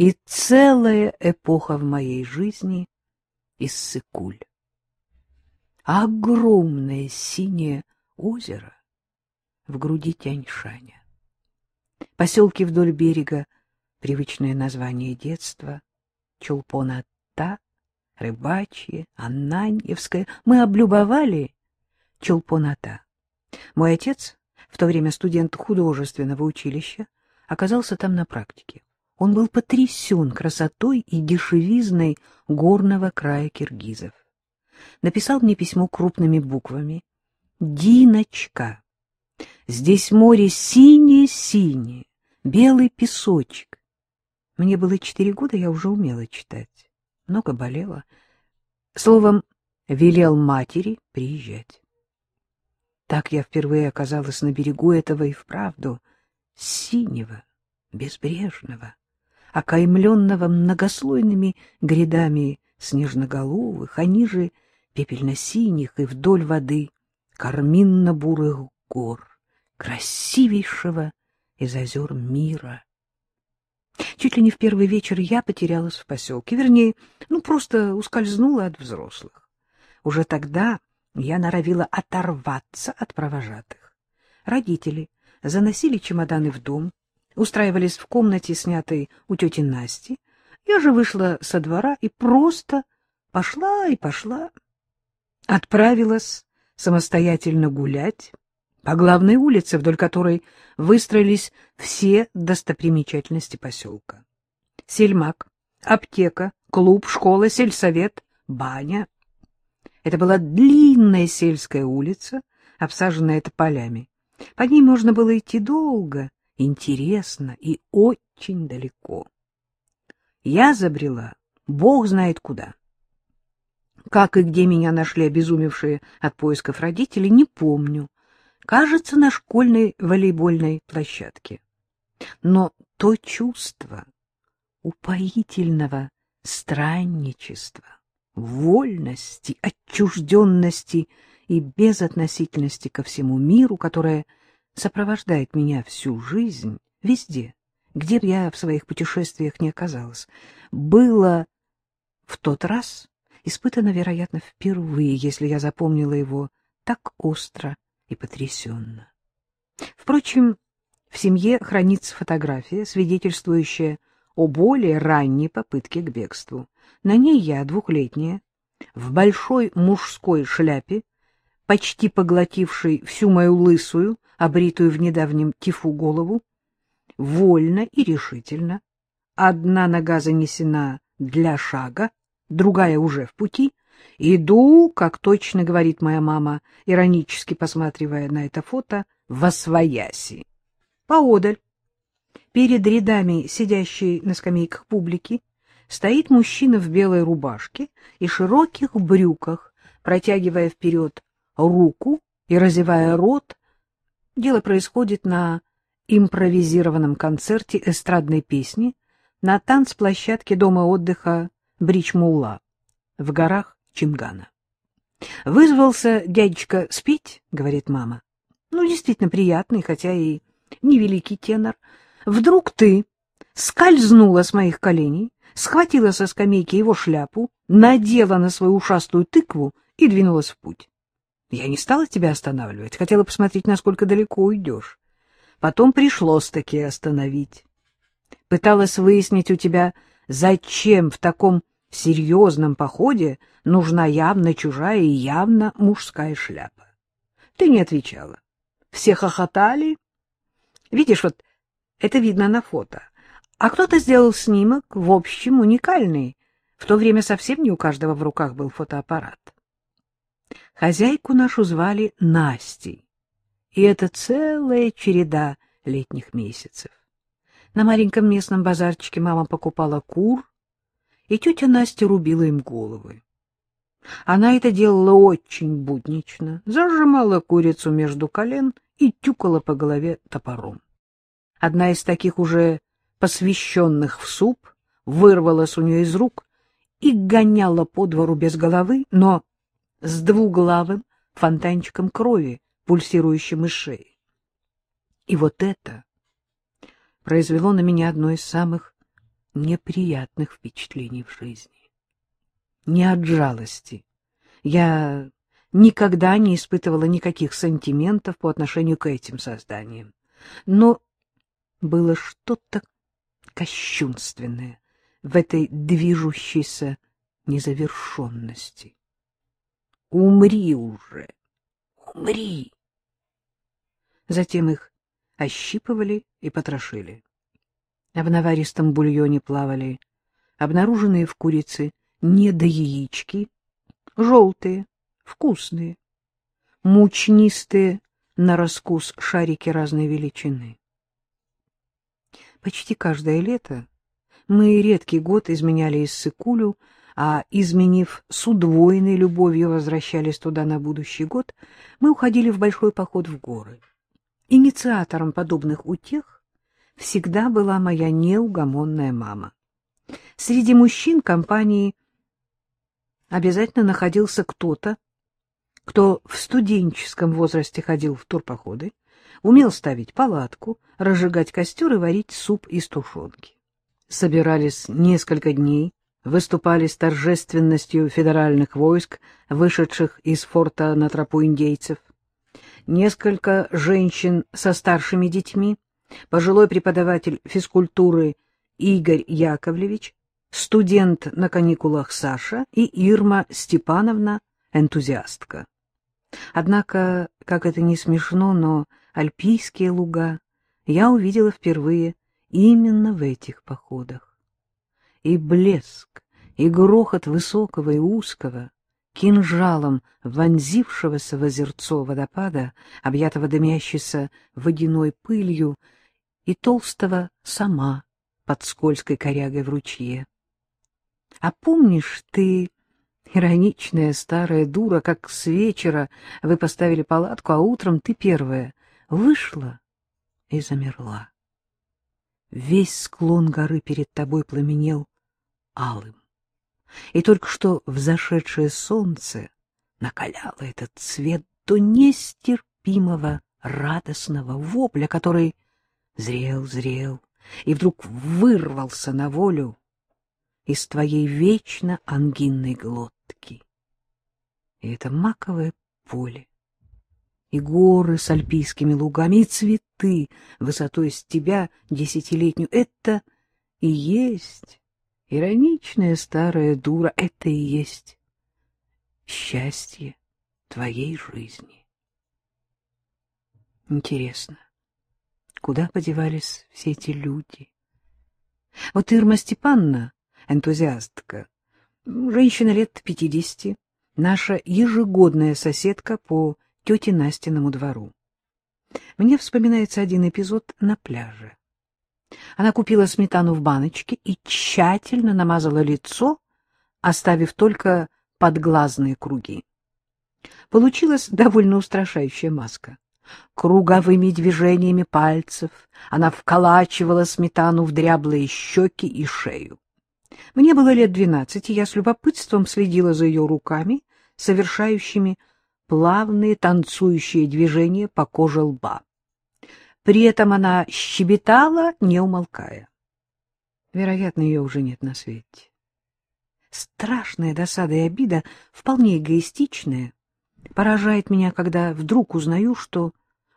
и целая эпоха в моей жизни иссыкуль. Огромное синее озеро в груди Тяньшаня. Поселки вдоль берега — привычное название детства, Чулпона-Та, Рыбачье, Аннаньевское. Мы облюбовали Чулпоната. Мой отец, в то время студент художественного училища, оказался там на практике. Он был потрясен красотой и дешевизной горного края киргизов. Написал мне письмо крупными буквами. «Диночка, здесь море синее-синее, белый песочек». Мне было четыре года, я уже умела читать. Много болела. Словом, велел матери приезжать. Так я впервые оказалась на берегу этого и вправду синего, безбрежного, окаймленного многослойными грядами снежноголовых, а ниже пепельно-синих и вдоль воды карминно-бурых гор, красивейшего из озер мира. Чуть ли не в первый вечер я потерялась в поселке, вернее, ну, просто ускользнула от взрослых. Уже тогда я норовила оторваться от провожатых. Родители заносили чемоданы в дом, устраивались в комнате, снятой у тети Насти. Я же вышла со двора и просто пошла и пошла. Отправилась самостоятельно гулять по главной улице, вдоль которой выстроились все достопримечательности поселка. Сельмак, аптека, клуб, школа, сельсовет, баня — это была длинная сельская улица, обсаженная тополями. По ней можно было идти долго, интересно и очень далеко. Я забрела, бог знает куда. Как и где меня нашли обезумевшие от поисков родители, не помню. Кажется, на школьной волейбольной площадке. Но то чувство упоительного странничества, вольности, отчужденности и безотносительности ко всему миру, которая сопровождает меня всю жизнь, везде, где бы я в своих путешествиях не оказалась, было в тот раз испытано, вероятно, впервые, если я запомнила его так остро и потрясенно. Впрочем, в семье хранится фотография, свидетельствующая о более ранней попытке к бегству. На ней я, двухлетняя, в большой мужской шляпе, почти поглотившей всю мою лысую, обритую в недавнем тифу голову, вольно и решительно. Одна нога занесена для шага, другая уже в пути. Иду, как точно говорит моя мама, иронически посматривая на это фото, во свояси. Поодаль, перед рядами сидящей на скамейках публики, стоит мужчина в белой рубашке и широких брюках, протягивая вперед руку и разевая рот. Дело происходит на импровизированном концерте эстрадной песни на танцплощадке дома отдыха Бричмулла в горах Чимгана. «Вызвался дядечка спеть», — говорит мама. «Ну, действительно приятный, хотя и невеликий тенор. Вдруг ты скользнула с моих коленей, схватила со скамейки его шляпу, надела на свою ушастую тыкву и двинулась в путь. Я не стала тебя останавливать, хотела посмотреть, насколько далеко уйдешь. Потом пришлось-таки остановить. Пыталась выяснить у тебя, зачем в таком серьезном походе нужна явно чужая и явно мужская шляпа. Ты не отвечала. Все хохотали. Видишь, вот это видно на фото. А кто-то сделал снимок, в общем, уникальный. В то время совсем не у каждого в руках был фотоаппарат. Хозяйку нашу звали Настей, и это целая череда летних месяцев. На маленьком местном базарчике мама покупала кур, и тетя Настя рубила им головы. Она это делала очень буднично, зажимала курицу между колен и тюкала по голове топором. Одна из таких уже посвященных в суп, вырвалась у нее из рук и гоняла по двору без головы, но с двуглавым фонтанчиком крови, пульсирующим из шеи. И вот это произвело на меня одно из самых неприятных впечатлений в жизни. Не от жалости. Я никогда не испытывала никаких сантиментов по отношению к этим созданиям. Но было что-то кощунственное в этой движущейся незавершенности. Умри уже! Умри! Затем их ощипывали и потрошили. В наваристом бульоне плавали обнаруженные в курице недояички, желтые, вкусные, мучнистые на раскус шарики разной величины. Почти каждое лето мы редкий год изменяли Иссыкулю, а, изменив с удвоенной любовью, возвращались туда на будущий год, мы уходили в большой поход в горы. Инициатором подобных утех всегда была моя неугомонная мама. Среди мужчин компании обязательно находился кто-то, кто в студенческом возрасте ходил в турпоходы, умел ставить палатку, разжигать костер и варить суп из тушенки. Собирались несколько дней, выступали с торжественностью федеральных войск, вышедших из форта на тропу индейцев. Несколько женщин со старшими детьми, пожилой преподаватель физкультуры Игорь Яковлевич, студент на каникулах Саша и Ирма Степановна, энтузиастка. Однако, как это не смешно, но альпийские луга я увидела впервые именно в этих походах. И блеск, и грохот высокого и узкого, кинжалом вонзившегося в озерцо водопада, объятого дымящейся водяной пылью, и толстого сама под скользкой корягой в ручье. А помнишь ты, ироничная старая дура, как с вечера вы поставили палатку, а утром ты первая вышла и замерла? Весь склон горы перед тобой пламенел алым. И только что взошедшее солнце накаляло этот цвет до нестерпимого радостного вопля, который зрел, зрел и вдруг вырвался на волю из твоей вечно ангинной глотки. И это маковое поле, и горы с альпийскими лугами, и цветы высотой с тебя десятилетнюю — это и есть ироничная старая дура, это и есть счастье твоей жизни. Интересно, куда подевались все эти люди? Вот Ирма Степановна, энтузиастка, женщина лет пятидесяти, наша ежегодная соседка по тете Настиному двору. Мне вспоминается один эпизод на пляже. Она купила сметану в баночке и тщательно намазала лицо, оставив только подглазные круги. Получилась довольно устрашающая маска. Круговыми движениями пальцев она вколачивала сметану в дряблые щеки и шею. Мне было лет двенадцать, и я с любопытством следила за ее руками, совершающими плавные танцующие движения по коже лба. При этом она щебетала, не умолкая. Вероятно, ее уже нет на свете. Страшная досада и обида, вполне эгоистичная, поражает меня, когда вдруг узнаю, что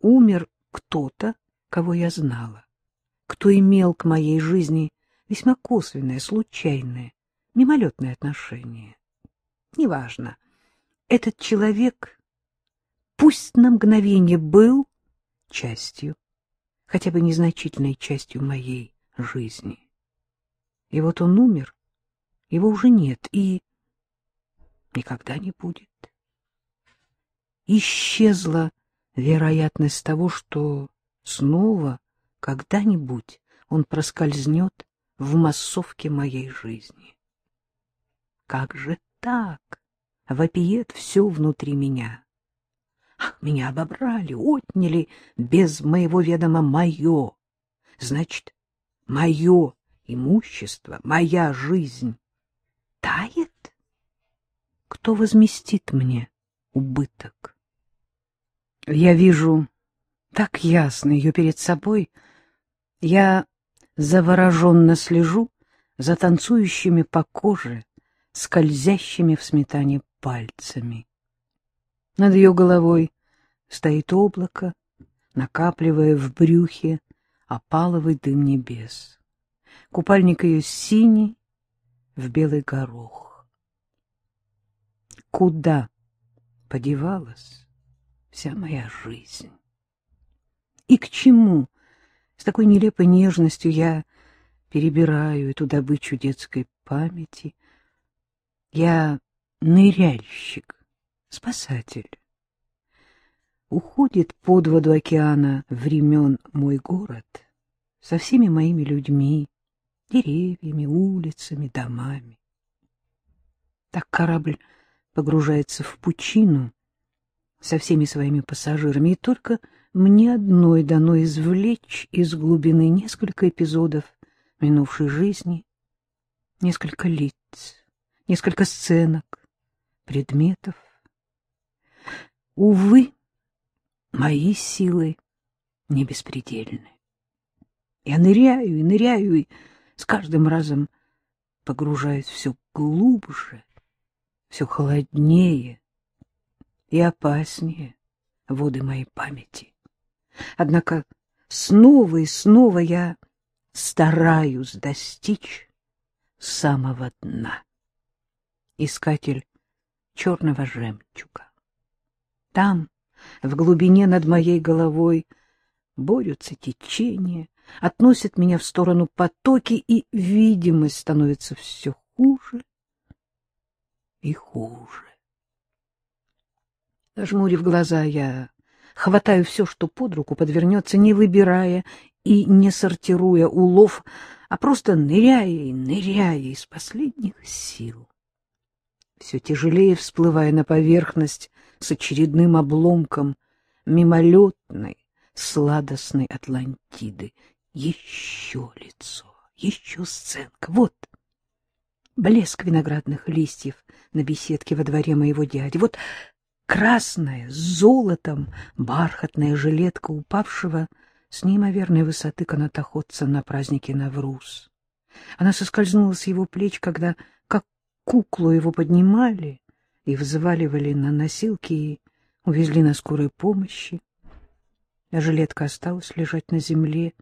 умер кто-то, кого я знала, кто имел к моей жизни весьма косвенное, случайное, мимолетное отношение. Неважно, этот человек пусть на мгновение был частью, хотя бы незначительной частью моей жизни. И вот он умер, его уже нет и никогда не будет. Исчезла вероятность того, что снова когда-нибудь он проскользнет в массовке моей жизни. Как же так? Вопиет все внутри меня. Меня обобрали, отняли без моего ведома мое. Значит, мое имущество, моя жизнь тает? Кто возместит мне убыток? Я вижу так ясно ее перед собой. Я завороженно слежу за танцующими по коже, скользящими в сметане пальцами. Над ее головой стоит облако, накапливая в брюхе опаловый дым небес. Купальник ее синий, в белый горох. Куда подевалась вся моя жизнь? И к чему с такой нелепой нежностью я перебираю эту добычу детской памяти? Я ныряльщик, спасатель. Уходит под воду океана времен мой город со всеми моими людьми, деревьями, улицами, домами. Так корабль погружается в пучину со всеми своими пассажирами, и только мне одной дано извлечь из глубины несколько эпизодов минувшей жизни, несколько лиц, несколько сценок, предметов. Увы, мои силы не беспредельны. Я ныряю и ныряю, и с каждым разом погружаюсь все глубже, все холоднее и опаснее воды моей памяти. Однако снова и снова я стараюсь достичь самого дна. Искатель черного жемчуга. Там, в глубине над моей головой, борются течения, относят меня в сторону потоки, и видимость становится все хуже и хуже. Зажмурив глаза, я хватаю все, что под руку подвернется, не выбирая и не сортируя улов, а просто ныряя и ныряя из последних сил. Все тяжелее всплывая на поверхность с очередным обломком мимолетной, сладостной Атлантиды. Еще лицо, еще сценка. Вот блеск виноградных листьев на беседке во дворе моего дяди. Вот красная с золотом бархатная жилетка упавшего с неимоверной высоты канатоходца на празднике Навруз. Она соскользнула с его плеч, когда, как куклу, его поднимали и взваливали на носилки и увезли на скорой помощи. Жилетка осталась лежать на земле,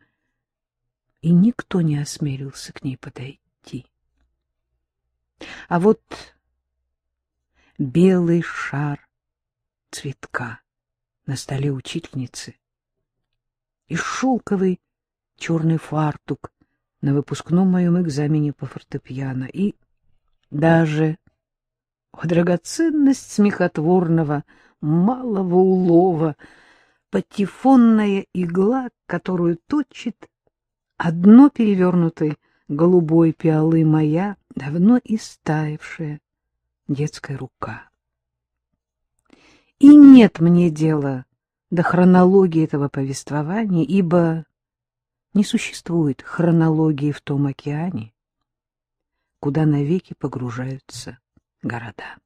и никто не осмелился к ней подойти. А вот белый шар цветка на столе учительницы и шелковый черный фартук на выпускном моем экзамене по фортепиано, и даже о, драгоценность смехотворного малого улова, патефонная игла, которую точит одно перевернутой голубой пиалы моя, давно истаившая детская рука. И нет мне дела до хронологии этого повествования, ибо не существует хронологии в том океане, куда навеки погружаются города.